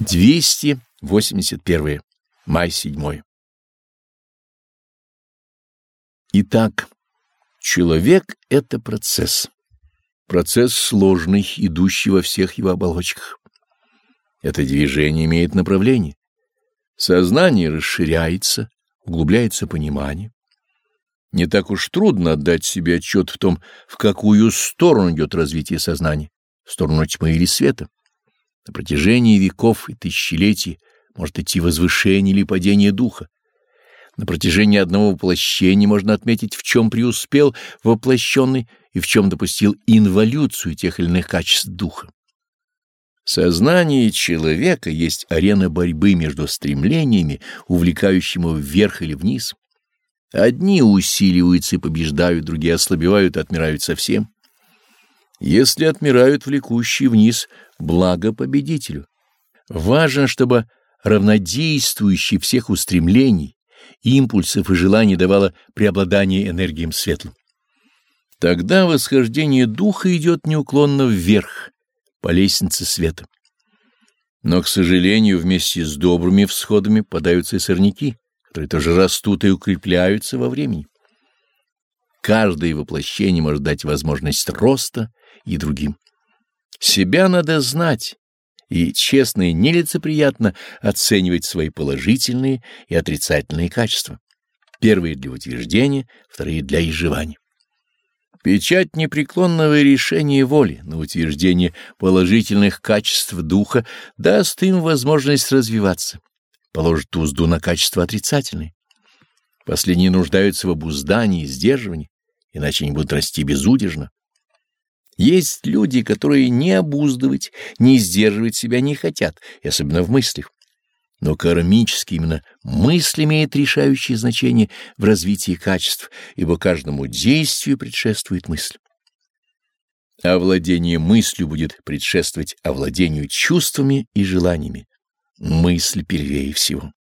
281. Май 7. Итак, человек — это процесс. Процесс сложный, идущий во всех его оболочках. Это движение имеет направление. Сознание расширяется, углубляется понимание. Не так уж трудно отдать себе отчет в том, в какую сторону идет развитие сознания, в сторону тьмы или света. На протяжении веков и тысячелетий может идти возвышение или падение духа. На протяжении одного воплощения можно отметить, в чем преуспел воплощенный и в чем допустил инволюцию тех или иных качеств духа. Сознание человека есть арена борьбы между стремлениями, увлекающими вверх или вниз. Одни усиливаются и побеждают, другие ослабевают и отмирают совсем. Если отмирают влекущие вниз, благо победителю. Важно, чтобы равнодействующий всех устремлений, импульсов и желаний давало преобладание энергиям светлым. Тогда восхождение духа идет неуклонно вверх, по лестнице света. Но, к сожалению, вместе с добрыми всходами подаются и сорняки, которые тоже растут и укрепляются во времени. Каждое воплощение может дать возможность роста и другим. Себя надо знать и честно и нелицеприятно оценивать свои положительные и отрицательные качества. Первые для утверждения, вторые для изживания. Печать непреклонного решения воли на утверждение положительных качеств духа даст им возможность развиваться, положит узду на качества отрицательные. Последние нуждаются в обуздании и сдерживании, иначе они будут расти безудержно. Есть люди, которые не обуздывать, не сдерживать себя не хотят, и особенно в мыслях. Но кармически именно мысль имеет решающее значение в развитии качеств, ибо каждому действию предшествует мысль. Овладение мыслью будет предшествовать овладению чувствами и желаниями. Мысль первее всего.